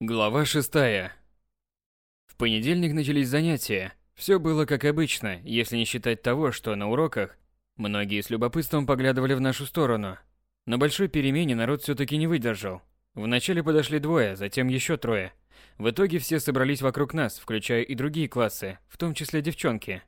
Глава шестая. В понедельник начались занятия. Все было как обычно, если не считать того, что на уроках многие с любопытством поглядывали в нашу сторону. На большой перемене народ все-таки не выдержал. Вначале подошли двое, затем еще трое. В итоге все собрались вокруг нас, включая и другие классы, в том числе девчонки.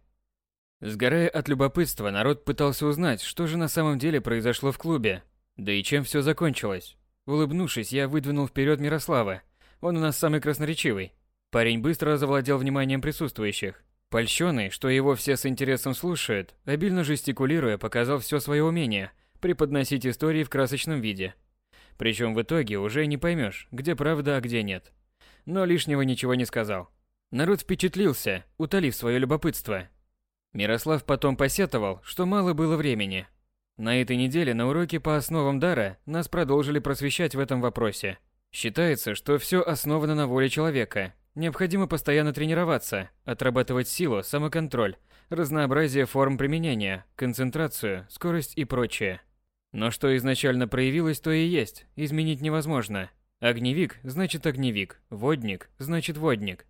Сгорая от любопытства, народ пытался узнать, что же на самом деле произошло в клубе, да и чем все закончилось. Улыбнувшись, я выдвинул вперед Мирослава, он у нас самый красноречивый. Парень быстро завладел вниманием присутствующих. Польщенный, что его все с интересом слушают, обильно жестикулируя, показал все свое умение преподносить истории в красочном виде. Причем в итоге уже не поймешь, где правда, а где нет. Но лишнего ничего не сказал. Народ впечатлился, утолив свое любопытство. Мирослав потом посетовал, что мало было времени. На этой неделе на уроке по основам дара нас продолжили просвещать в этом вопросе. Считается, что все основано на воле человека. Необходимо постоянно тренироваться, отрабатывать силу, самоконтроль, разнообразие форм применения, концентрацию, скорость и прочее. Но что изначально проявилось, то и есть, изменить невозможно. Огневик значит огневик, водник значит водник.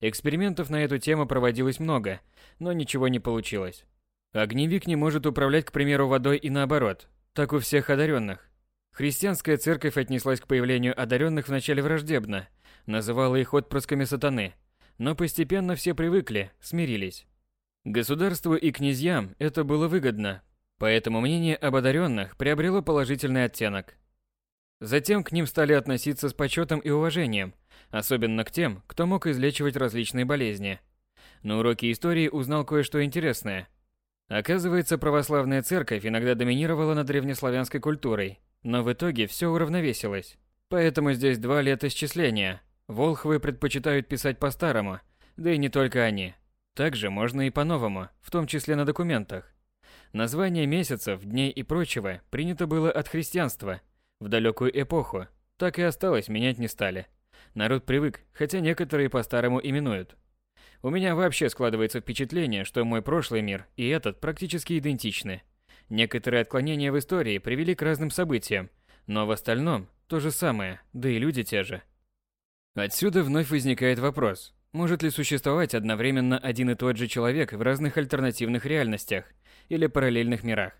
Экспериментов на эту тему проводилось много, но ничего не получилось. Огневик не может управлять, к примеру, водой и наоборот. Так у всех одаренных. Христианская церковь отнеслась к появлению одаренных вначале враждебно, называла их отпрысками сатаны, но постепенно все привыкли, смирились. Государству и князьям это было выгодно, поэтому мнение об одаренных приобрело положительный оттенок. Затем к ним стали относиться с почетом и уважением, особенно к тем, кто мог излечивать различные болезни. На уроке истории узнал кое-что интересное. Оказывается, православная церковь иногда доминировала над древнеславянской культурой, но в итоге все уравновесилось. Поэтому здесь два летосчисления. Волхвы предпочитают писать по-старому, да и не только они. Также можно и по-новому, в том числе на документах. Название месяцев, дней и прочего принято было от христианства. В далекую эпоху так и осталось, менять не стали. Народ привык, хотя некоторые по-старому именуют. У меня вообще складывается впечатление, что мой прошлый мир и этот практически идентичны. Некоторые отклонения в истории привели к разным событиям, но в остальном то же самое, да и люди те же. Отсюда вновь возникает вопрос, может ли существовать одновременно один и тот же человек в разных альтернативных реальностях или параллельных мирах?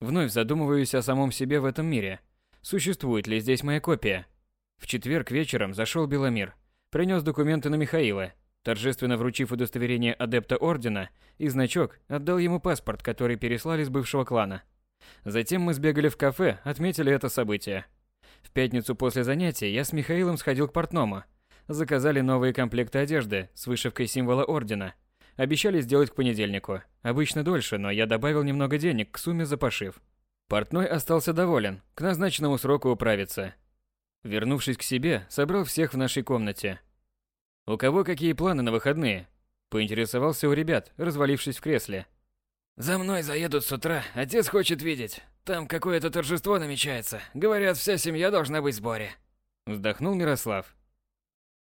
Вновь задумываюсь о самом себе в этом мире. Существует ли здесь моя копия? В четверг вечером зашел Беломир, принес документы на Михаила Торжественно вручив удостоверение адепта ордена и значок, отдал ему паспорт, который переслали с бывшего клана. Затем мы сбегали в кафе, отметили это событие. В пятницу после занятия я с Михаилом сходил к портному. Заказали новые комплекты одежды с вышивкой символа ордена. Обещали сделать к понедельнику. Обычно дольше, но я добавил немного денег к сумме за пошив. Портной остался доволен, к назначенному сроку управиться. Вернувшись к себе, собрал всех в нашей комнате. «У кого какие планы на выходные?» Поинтересовался у ребят, развалившись в кресле. «За мной заедут с утра, отец хочет видеть. Там какое-то торжество намечается. Говорят, вся семья должна быть в сборе». Вздохнул Мирослав.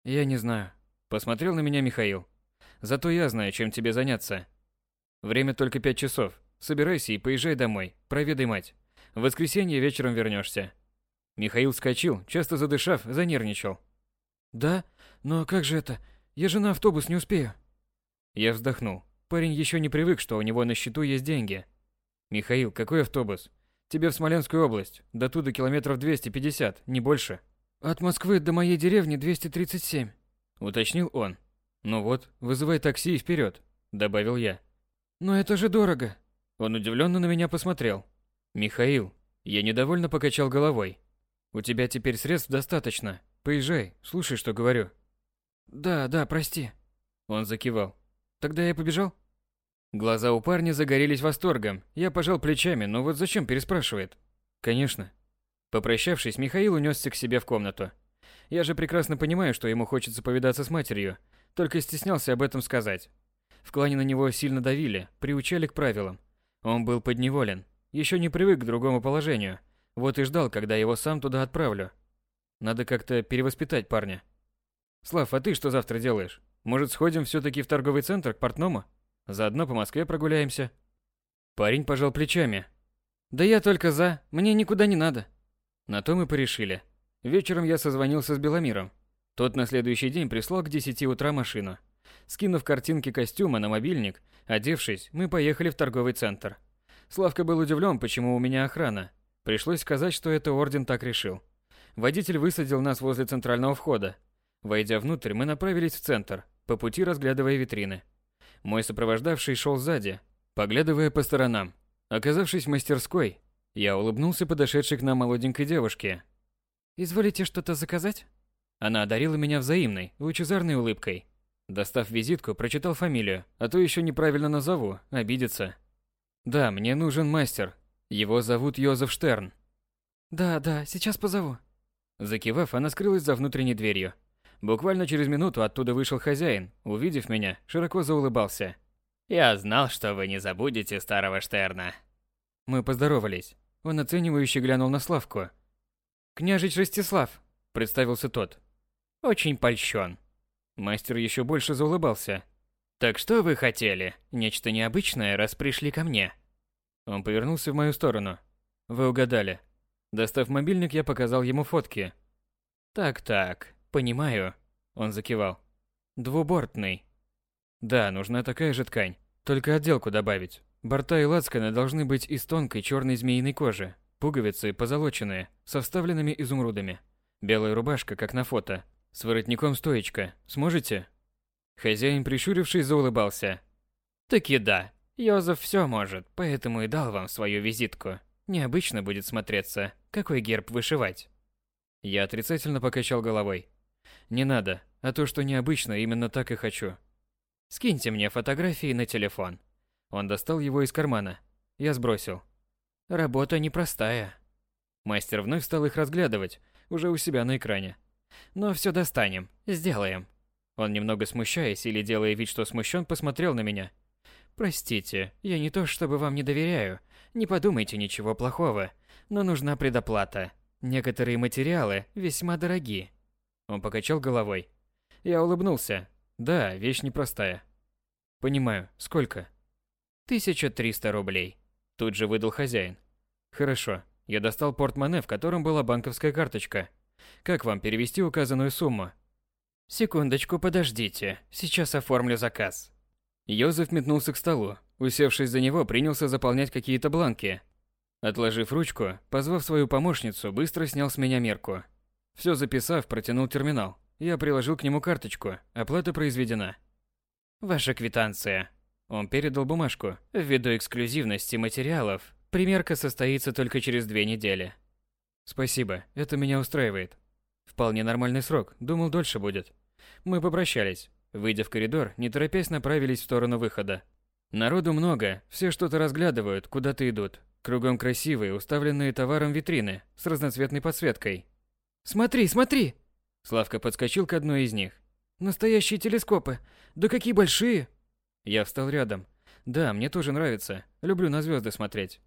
«Я не знаю». Посмотрел на меня Михаил. «Зато я знаю, чем тебе заняться. Время только пять часов. Собирайся и поезжай домой. Проведай мать. В воскресенье вечером вернешься. Михаил вскочил, часто задышав, занервничал. «Да? Но как же это? Я же на автобус не успею. Я вздохнул. Парень еще не привык, что у него на счету есть деньги. Михаил, какой автобус? Тебе в Смоленскую область. До туда километров 250, не больше. От Москвы до моей деревни 237, уточнил он. Ну вот, вызывай такси и вперед, добавил я. Но это же дорого. Он удивленно на меня посмотрел. Михаил, я недовольно покачал головой. У тебя теперь средств достаточно. Поезжай, слушай, что говорю. Да, да, прости. Он закивал. Тогда я побежал? Глаза у парня загорелись восторгом. Я пожал плечами, но вот зачем переспрашивает? Конечно. Попрощавшись, Михаил унесся к себе в комнату. Я же прекрасно понимаю, что ему хочется повидаться с матерью, только стеснялся об этом сказать. В клане на него сильно давили, приучали к правилам. Он был подневолен, еще не привык к другому положению. Вот и ждал, когда его сам туда отправлю. Надо как-то перевоспитать парня. Слав, а ты что завтра делаешь? Может, сходим все-таки в торговый центр к портному? Заодно по Москве прогуляемся. Парень пожал плечами. Да я только за, мне никуда не надо. На то мы порешили. Вечером я созвонился с Беломиром. Тот на следующий день прислал к 10 утра машину. Скинув картинки костюма на мобильник, одевшись, мы поехали в торговый центр. Славка был удивлен, почему у меня охрана. Пришлось сказать, что это орден так решил. Водитель высадил нас возле центрального входа. Войдя внутрь, мы направились в центр, по пути разглядывая витрины. Мой сопровождавший шел сзади, поглядывая по сторонам. Оказавшись в мастерской, я улыбнулся подошедшей к нам молоденькой девушке. «Изволите что-то заказать?» Она одарила меня взаимной, лучезарной улыбкой. Достав визитку, прочитал фамилию, а то еще неправильно назову, обидится. Да, мне нужен мастер. Его зовут Йозеф Штерн. Да, да, сейчас позову. Закивав, она скрылась за внутренней дверью. Буквально через минуту оттуда вышел хозяин, увидев меня, широко заулыбался. «Я знал, что вы не забудете старого Штерна». Мы поздоровались. Он оценивающе глянул на Славку. «Княжич Ростислав», — представился тот. «Очень польщен». Мастер еще больше заулыбался. «Так что вы хотели? Нечто необычное, раз пришли ко мне?» Он повернулся в мою сторону. «Вы угадали». Достав мобильник, я показал ему фотки. «Так-так, понимаю», — он закивал. «Двубортный». «Да, нужна такая же ткань, только отделку добавить. Борта и лацканы должны быть из тонкой черной змеиной кожи, пуговицы позолоченные, со вставленными изумрудами. Белая рубашка, как на фото, с воротником стоечка. Сможете?» Хозяин, прищурившись, заулыбался. «Таки да. Йозеф все может, поэтому и дал вам свою визитку. Необычно будет смотреться, какой герб вышивать». Я отрицательно покачал головой. «Не надо, а то, что необычно, именно так и хочу». «Скиньте мне фотографии на телефон». Он достал его из кармана. Я сбросил. «Работа непростая». Мастер вновь стал их разглядывать, уже у себя на экране. «Но все достанем, сделаем». Он, немного смущаясь или делая вид, что смущен, посмотрел на меня. «Простите, я не то чтобы вам не доверяю. Не подумайте ничего плохого. Но нужна предоплата. Некоторые материалы весьма дороги». Он покачал головой. Я улыбнулся. Да, вещь непростая. Понимаю. Сколько? 1300 рублей. Тут же выдал хозяин. Хорошо. Я достал портмоне, в котором была банковская карточка. Как вам перевести указанную сумму? Секундочку, подождите. Сейчас оформлю заказ. Йозеф метнулся к столу. Усевшись за него, принялся заполнять какие-то бланки. Отложив ручку, позвав свою помощницу, быстро снял с меня мерку. Все записав, протянул терминал. Я приложил к нему карточку. Оплата произведена. Ваша квитанция. Он передал бумажку. Ввиду эксклюзивности материалов, примерка состоится только через две недели. Спасибо, это меня устраивает. Вполне нормальный срок, думал дольше будет. Мы попрощались. Выйдя в коридор, не торопясь направились в сторону выхода. Народу много, все что-то разглядывают, куда-то идут. Кругом красивые, уставленные товаром витрины с разноцветной подсветкой. «Смотри, смотри!» Славка подскочил к одной из них. «Настоящие телескопы! Да какие большие!» Я встал рядом. «Да, мне тоже нравится. Люблю на звезды смотреть».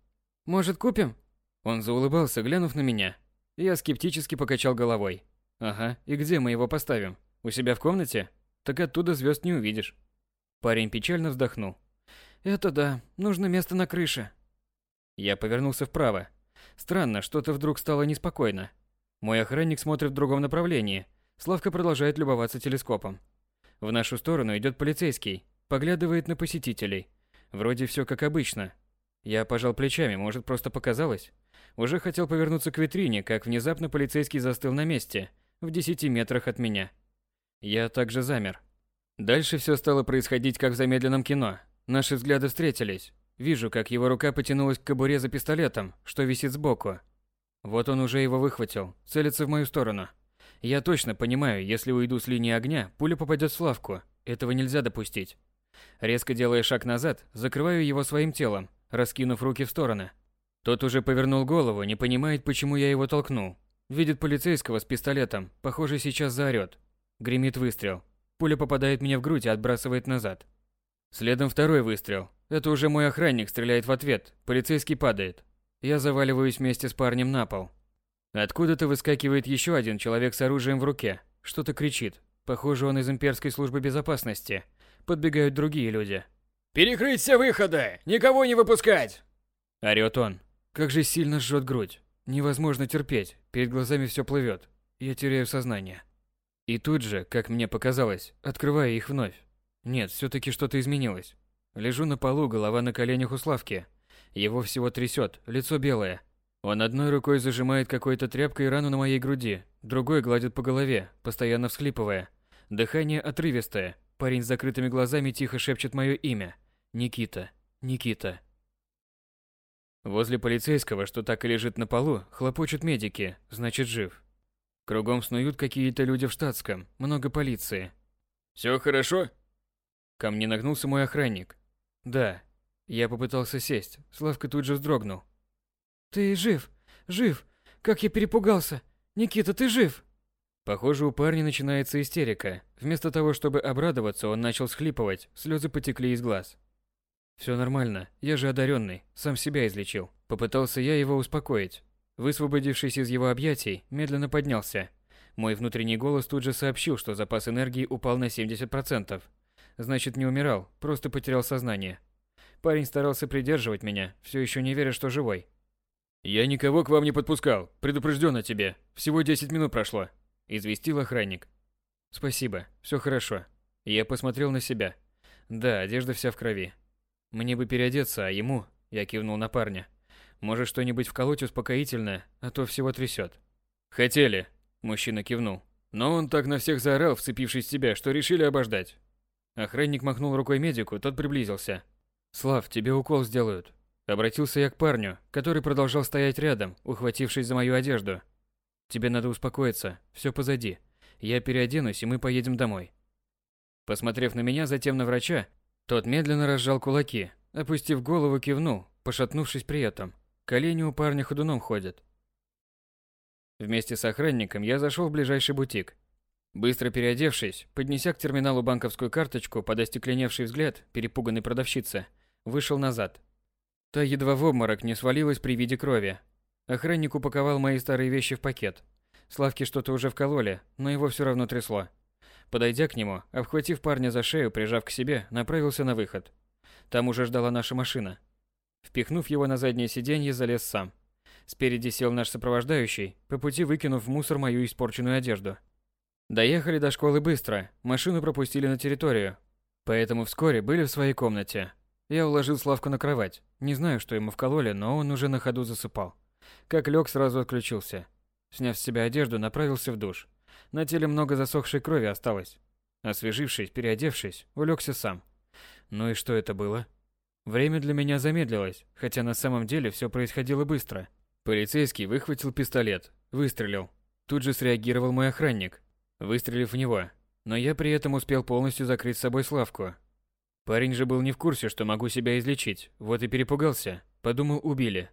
«Может, купим?» Он заулыбался, глянув на меня. Я скептически покачал головой. «Ага, и где мы его поставим? У себя в комнате? Так оттуда звезд не увидишь». Парень печально вздохнул. «Это да, нужно место на крыше». Я повернулся вправо. Странно, что-то вдруг стало неспокойно. Мой охранник смотрит в другом направлении. Славка продолжает любоваться телескопом. В нашу сторону идет полицейский, поглядывает на посетителей. Вроде все как обычно. Я пожал плечами, может, просто показалось. Уже хотел повернуться к витрине, как внезапно полицейский застыл на месте, в десяти метрах от меня. Я также замер. Дальше все стало происходить, как в замедленном кино. Наши взгляды встретились. Вижу, как его рука потянулась к кобуре за пистолетом, что висит сбоку. Вот он уже его выхватил, целится в мою сторону. Я точно понимаю, если уйду с линии огня, пуля попадет в Славку. Этого нельзя допустить. Резко делая шаг назад, закрываю его своим телом, раскинув руки в стороны. Тот уже повернул голову, не понимает, почему я его толкнул. Видит полицейского с пистолетом, похоже, сейчас заорет. Гремит выстрел. Пуля попадает мне в грудь и отбрасывает назад. Следом второй выстрел. Это уже мой охранник стреляет в ответ. Полицейский падает. Я заваливаюсь вместе с парнем на пол. Откуда-то выскакивает еще один человек с оружием в руке. Что-то кричит. Похоже, он из имперской службы безопасности. Подбегают другие люди. «Перекрыть все выходы! Никого не выпускать!» Орёт он. Как же сильно жжет грудь. Невозможно терпеть. Перед глазами все плывет. я теряю сознание. И тут же, как мне показалось, открываю их вновь. Нет, все таки что-то изменилось. Лежу на полу, голова на коленях у Славки. Его всего трясет, лицо белое. Он одной рукой зажимает какой-то тряпкой рану на моей груди, другой гладит по голове, постоянно всхлипывая. Дыхание отрывистое. Парень с закрытыми глазами тихо шепчет мое имя. Никита. Никита. Возле полицейского, что так и лежит на полу, хлопочут медики, значит жив. Кругом снуют какие-то люди в штатском, много полиции. Все хорошо?» Ко мне нагнулся мой охранник. Да. Я попытался сесть, Славка тут же вздрогнул. «Ты жив! Жив! Как я перепугался! Никита, ты жив!» Похоже, у парня начинается истерика. Вместо того, чтобы обрадоваться, он начал схлипывать, слезы потекли из глаз. Все нормально, я же одаренный, сам себя излечил. Попытался я его успокоить. Высвободившись из его объятий, медленно поднялся. Мой внутренний голос тут же сообщил, что запас энергии упал на 70%. Значит, не умирал, просто потерял сознание. Парень старался придерживать меня, все еще не веря, что живой. «Я никого к вам не подпускал, предупрежден о тебе. Всего 10 минут прошло», – известил охранник. «Спасибо, все хорошо». Я посмотрел на себя. Да, одежда вся в крови. Мне бы переодеться, а ему, я кивнул на парня. Может, что-нибудь вколоть успокоительное, а то всего трясет. Хотели, мужчина кивнул. Но он так на всех заорал, вцепившись в себя, что решили обождать. Охранник махнул рукой медику, тот приблизился. «Слав, тебе укол сделают». Обратился я к парню, который продолжал стоять рядом, ухватившись за мою одежду. «Тебе надо успокоиться, все позади. Я переоденусь, и мы поедем домой». Посмотрев на меня, затем на врача, тот медленно разжал кулаки, опустив голову, кивнул, пошатнувшись при этом. Колени у парня ходуном ходят. Вместе с охранником я зашел в ближайший бутик. Быстро переодевшись, поднеся к терминалу банковскую карточку под остекленевший взгляд перепуганной продавщицы, вышел назад. Та едва в обморок не свалилась при виде крови. Охранник упаковал мои старые вещи в пакет. Славке что-то уже вкололи, но его все равно трясло. Подойдя к нему, обхватив парня за шею, прижав к себе, направился на выход. Там уже ждала наша машина. Впихнув его на заднее сиденье, залез сам. Спереди сел наш сопровождающий, по пути выкинув в мусор мою испорченную одежду. Доехали до школы быстро, машину пропустили на территорию. Поэтому вскоре были в своей комнате. Я уложил Славку на кровать. Не знаю, что ему вкололи, но он уже на ходу засыпал. Как лег, сразу отключился. Сняв с себя одежду, направился в душ. На теле много засохшей крови осталось. Освежившись, переодевшись, улегся сам. Ну и что это было? Время для меня замедлилось, хотя на самом деле все происходило быстро. Полицейский выхватил пистолет, выстрелил. Тут же среагировал мой охранник, выстрелив в него. Но я при этом успел полностью закрыть собой Славку. Парень же был не в курсе, что могу себя излечить, вот и перепугался. Подумал, убили.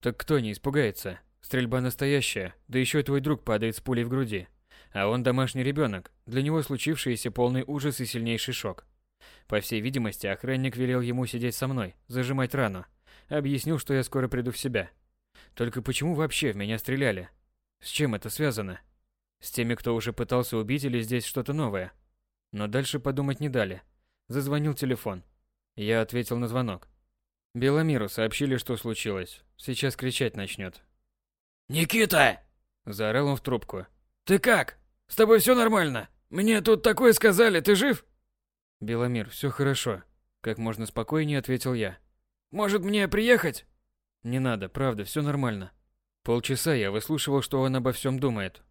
Так кто не испугается? Стрельба настоящая, да еще твой друг падает с пулей в груди. А он домашний ребенок, для него случившееся полный ужас и сильнейший шок. По всей видимости, охранник велел ему сидеть со мной, зажимать рану. Объяснил, что я скоро приду в себя. Только почему вообще в меня стреляли? С чем это связано? С теми, кто уже пытался убить или здесь что-то новое? Но дальше подумать не дали. Зазвонил телефон. Я ответил на звонок. Беломиру сообщили, что случилось. Сейчас кричать начнет. «Никита!» Заорал он в трубку. «Ты как?» С тобой все нормально? Мне тут такое сказали, ты жив? Беломир, все хорошо. Как можно спокойнее ответил я. Может мне приехать? Не надо, правда, все нормально. Полчаса я выслушивал, что он обо всем думает.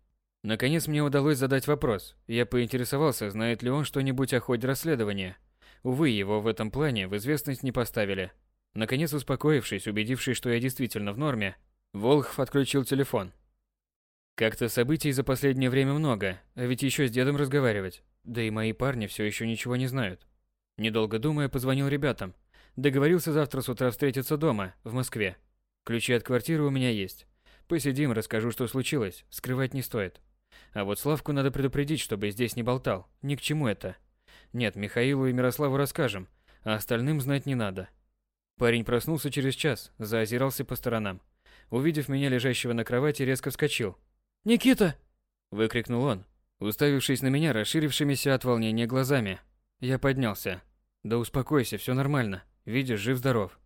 Наконец мне удалось задать вопрос. Я поинтересовался, знает ли он что-нибудь о ходе расследования. Увы, его в этом плане в известность не поставили. Наконец успокоившись, убедившись, что я действительно в норме, Волхв отключил телефон. Как-то событий за последнее время много, а ведь еще с дедом разговаривать. Да и мои парни все еще ничего не знают. Недолго думая, позвонил ребятам. Договорился завтра с утра встретиться дома, в Москве. Ключи от квартиры у меня есть. Посидим, расскажу, что случилось, скрывать не стоит. А вот Славку надо предупредить, чтобы здесь не болтал. Ни к чему это. Нет, Михаилу и Мирославу расскажем, а остальным знать не надо. Парень проснулся через час, заозирался по сторонам. Увидев меня лежащего на кровати, резко вскочил. «Никита!» – выкрикнул он, уставившись на меня расширившимися от волнения глазами. Я поднялся. «Да успокойся, все нормально. Видишь, жив-здоров».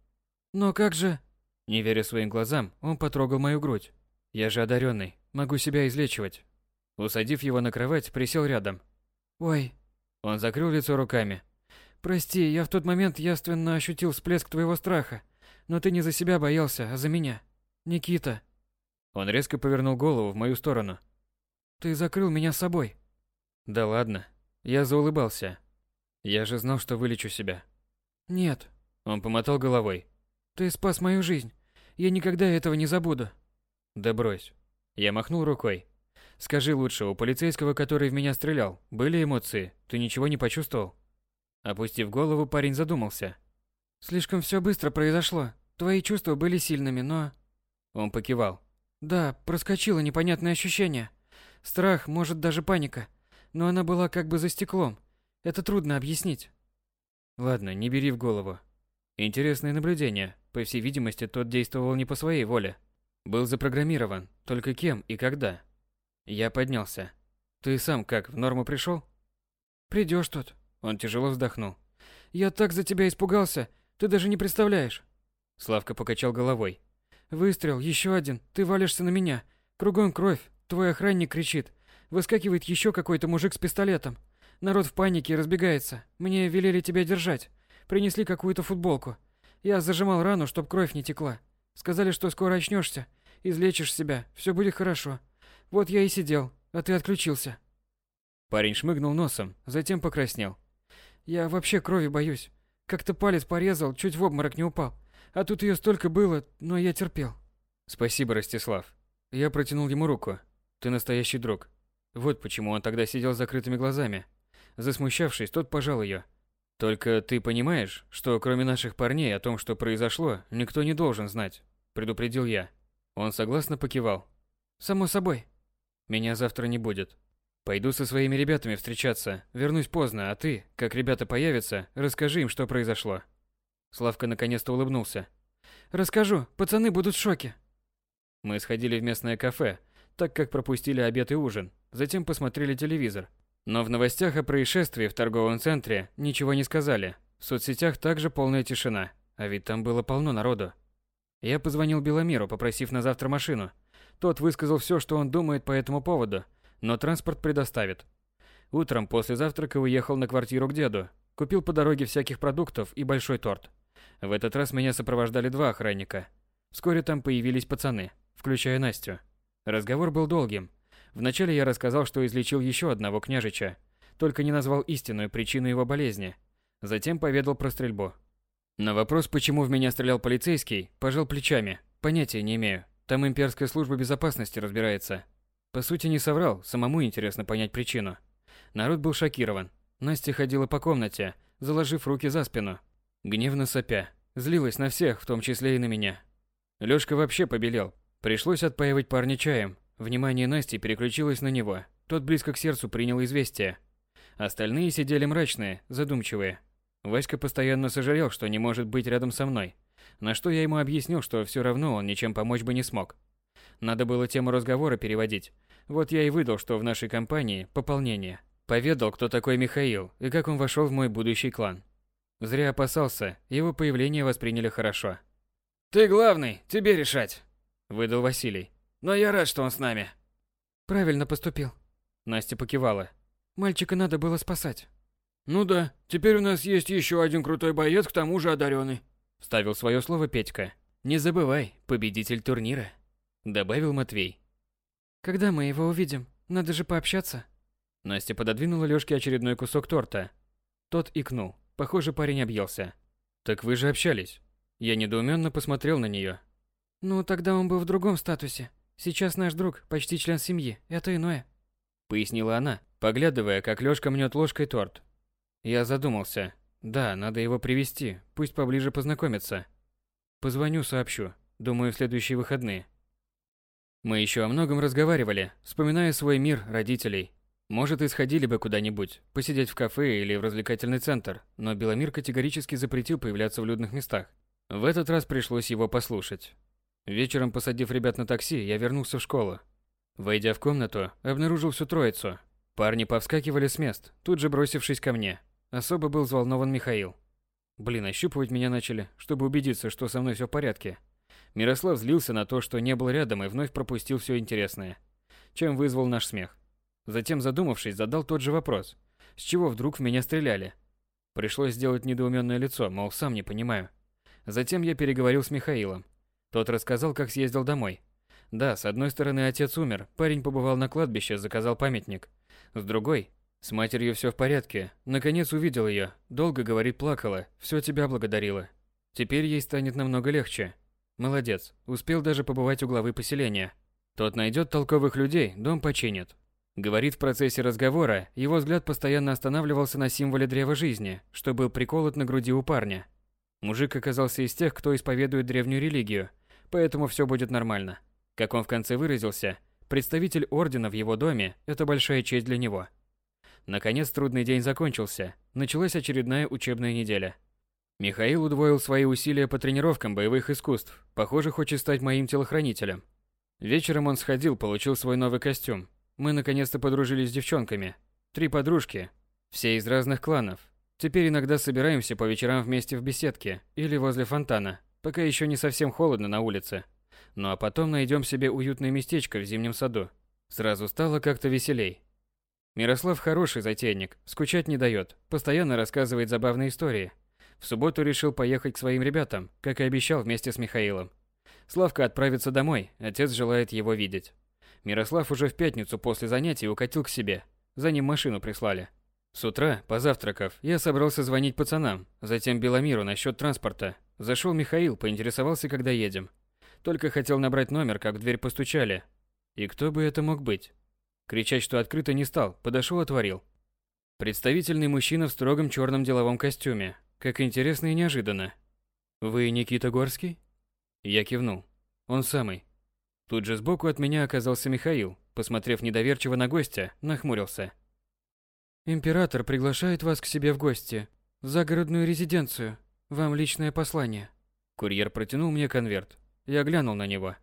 «Но как же...» Не веря своим глазам, он потрогал мою грудь. «Я же одаренный, могу себя излечивать». Усадив его на кровать, присел рядом. «Ой». Он закрыл лицо руками. «Прости, я в тот момент яственно ощутил всплеск твоего страха. Но ты не за себя боялся, а за меня. Никита». Он резко повернул голову в мою сторону. «Ты закрыл меня с собой». «Да ладно». Я заулыбался. Я же знал, что вылечу себя. «Нет». Он помотал головой. «Ты спас мою жизнь. Я никогда этого не забуду». «Да брось». Я махнул рукой. Скажи лучше, у полицейского, который в меня стрелял, были эмоции? Ты ничего не почувствовал? Опустив голову, парень задумался. Слишком все быстро произошло. Твои чувства были сильными, но... Он покивал. Да, проскочило непонятное ощущение. Страх, может даже паника. Но она была как бы за стеклом. Это трудно объяснить. Ладно, не бери в голову. Интересное наблюдение. По всей видимости, тот действовал не по своей воле. Был запрограммирован. Только кем и когда? Я поднялся. Ты сам как, в норму пришел? Придешь тут. Он тяжело вздохнул. Я так за тебя испугался, ты даже не представляешь. Славка покачал головой. Выстрел, еще один, ты валишься на меня. Кругом кровь, твой охранник кричит. Выскакивает еще какой-то мужик с пистолетом. Народ в панике разбегается. Мне велели тебя держать. Принесли какую-то футболку. Я зажимал рану, чтоб кровь не текла. Сказали, что скоро очнешься, излечишь себя, все будет хорошо. Вот я и сидел, а ты отключился. Парень шмыгнул носом, затем покраснел. Я вообще крови боюсь. Как-то палец порезал, чуть в обморок не упал. А тут ее столько было, но я терпел. Спасибо, Ростислав. Я протянул ему руку. Ты настоящий друг. Вот почему он тогда сидел с закрытыми глазами. Засмущавшись, тот пожал ее. Только ты понимаешь, что кроме наших парней о том, что произошло, никто не должен знать, предупредил я. Он согласно покивал. Само собой. Меня завтра не будет. Пойду со своими ребятами встречаться. Вернусь поздно, а ты, как ребята появятся, расскажи им, что произошло. Славка наконец-то улыбнулся. Расскажу, пацаны будут в шоке. Мы сходили в местное кафе, так как пропустили обед и ужин. Затем посмотрели телевизор. Но в новостях о происшествии в торговом центре ничего не сказали. В соцсетях также полная тишина, а ведь там было полно народу. Я позвонил Беломиру, попросив на завтра машину. Тот высказал все, что он думает по этому поводу, но транспорт предоставит. Утром после завтрака уехал на квартиру к деду. Купил по дороге всяких продуктов и большой торт. В этот раз меня сопровождали два охранника. Вскоре там появились пацаны, включая Настю. Разговор был долгим. Вначале я рассказал, что излечил еще одного княжича, только не назвал истинную причину его болезни. Затем поведал про стрельбу. На вопрос, почему в меня стрелял полицейский, пожал плечами. Понятия не имею. Там имперская служба безопасности разбирается. По сути, не соврал, самому интересно понять причину. Народ был шокирован. Настя ходила по комнате, заложив руки за спину, гневно сопя. Злилась на всех, в том числе и на меня. Лёшка вообще побелел. Пришлось отпаивать парня чаем. Внимание Насти переключилось на него. Тот близко к сердцу принял известие. Остальные сидели мрачные, задумчивые. Васька постоянно сожалел, что не может быть рядом со мной. На что я ему объяснил, что все равно он ничем помочь бы не смог. Надо было тему разговора переводить. Вот я и выдал, что в нашей компании пополнение. Поведал, кто такой Михаил и как он вошел в мой будущий клан. Зря опасался, его появление восприняли хорошо. «Ты главный, тебе решать», – выдал Василий. «Но я рад, что он с нами». «Правильно поступил». Настя покивала. «Мальчика надо было спасать». «Ну да, теперь у нас есть еще один крутой боец, к тому же одаренный. Вставил свое слово Петька. Не забывай, победитель турнира. Добавил Матвей. Когда мы его увидим? Надо же пообщаться. Настя пододвинула Лёшке очередной кусок торта. Тот икнул. Похоже, парень объелся. Так вы же общались. Я недоуменно посмотрел на нее. Ну, тогда он был в другом статусе. Сейчас наш друг, почти член семьи. Это иное. Пояснила она, поглядывая, как Лёшка мнет ложкой торт. Я задумался. Да, надо его привести, пусть поближе познакомится. Позвоню, сообщу. Думаю, в следующие выходные. Мы еще о многом разговаривали, вспоминая свой мир родителей. Может, и сходили бы куда-нибудь, посидеть в кафе или в развлекательный центр, но Беломир категорически запретил появляться в людных местах. В этот раз пришлось его послушать. Вечером, посадив ребят на такси, я вернулся в школу. Войдя в комнату, обнаружил всю троицу. Парни повскакивали с мест, тут же бросившись ко мне. Особо был взволнован Михаил. Блин, ощупывать меня начали, чтобы убедиться, что со мной все в порядке. Мирослав злился на то, что не был рядом и вновь пропустил все интересное, чем вызвал наш смех. Затем, задумавшись, задал тот же вопрос. С чего вдруг в меня стреляли? Пришлось сделать недоуменное лицо, мол, сам не понимаю. Затем я переговорил с Михаилом. Тот рассказал, как съездил домой. Да, с одной стороны, отец умер, парень побывал на кладбище, заказал памятник. С другой, с матерью все в порядке. Наконец увидел ее. Долго, говорит, плакала. Все тебя благодарила. Теперь ей станет намного легче. Молодец. Успел даже побывать у главы поселения. Тот найдет толковых людей, дом починит. Говорит в процессе разговора, его взгляд постоянно останавливался на символе древа жизни, что был приколот на груди у парня. Мужик оказался из тех, кто исповедует древнюю религию, поэтому все будет нормально. Как он в конце выразился, представитель ордена в его доме – это большая честь для него. Наконец трудный день закончился, началась очередная учебная неделя. Михаил удвоил свои усилия по тренировкам боевых искусств, похоже, хочет стать моим телохранителем. Вечером он сходил, получил свой новый костюм. Мы наконец-то подружились с девчонками. Три подружки, все из разных кланов. Теперь иногда собираемся по вечерам вместе в беседке или возле фонтана, пока еще не совсем холодно на улице. Ну а потом найдем себе уютное местечко в зимнем саду. Сразу стало как-то веселей. Мирослав хороший затейник, скучать не дает, постоянно рассказывает забавные истории. В субботу решил поехать к своим ребятам, как и обещал вместе с Михаилом. Славка отправится домой, отец желает его видеть. Мирослав уже в пятницу после занятий укатил к себе. За ним машину прислали. С утра, позавтракав, я собрался звонить пацанам, затем Беломиру насчет транспорта. Зашел Михаил, поинтересовался, когда едем. Только хотел набрать номер, как в дверь постучали. И кто бы это мог быть? Кричать, что открыто не стал, подошел, отворил. Представительный мужчина в строгом черном деловом костюме. Как интересно и неожиданно. «Вы Никита Горский?» Я кивнул. «Он самый». Тут же сбоку от меня оказался Михаил. Посмотрев недоверчиво на гостя, нахмурился. «Император приглашает вас к себе в гости. В загородную резиденцию. Вам личное послание». Курьер протянул мне конверт. Я глянул на него.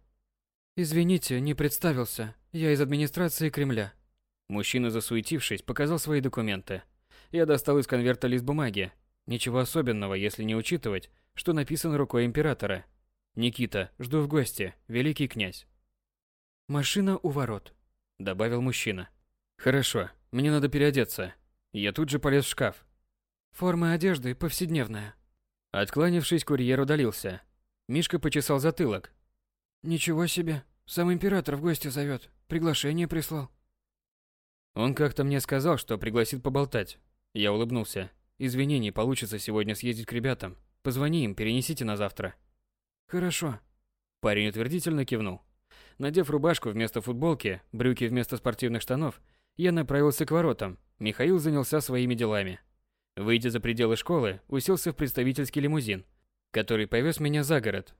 «Извините, не представился. Я из администрации Кремля». Мужчина, засуетившись, показал свои документы. Я достал из конверта лист бумаги. Ничего особенного, если не учитывать, что написано рукой императора. «Никита, жду в гости, великий князь». «Машина у ворот», — добавил мужчина. «Хорошо, мне надо переодеться». Я тут же полез в шкаф. «Форма одежды повседневная». Откланившись, курьер удалился. Мишка почесал затылок. «Ничего себе, сам император в гости зовет, приглашение прислал». Он как-то мне сказал, что пригласит поболтать. Я улыбнулся. Извини, не получится сегодня съездить к ребятам. Позвони им, перенесите на завтра. Хорошо. Парень утвердительно кивнул. Надев рубашку вместо футболки, брюки вместо спортивных штанов, я направился к воротам. Михаил занялся своими делами. Выйдя за пределы школы, уселся в представительский лимузин, который повез меня за город.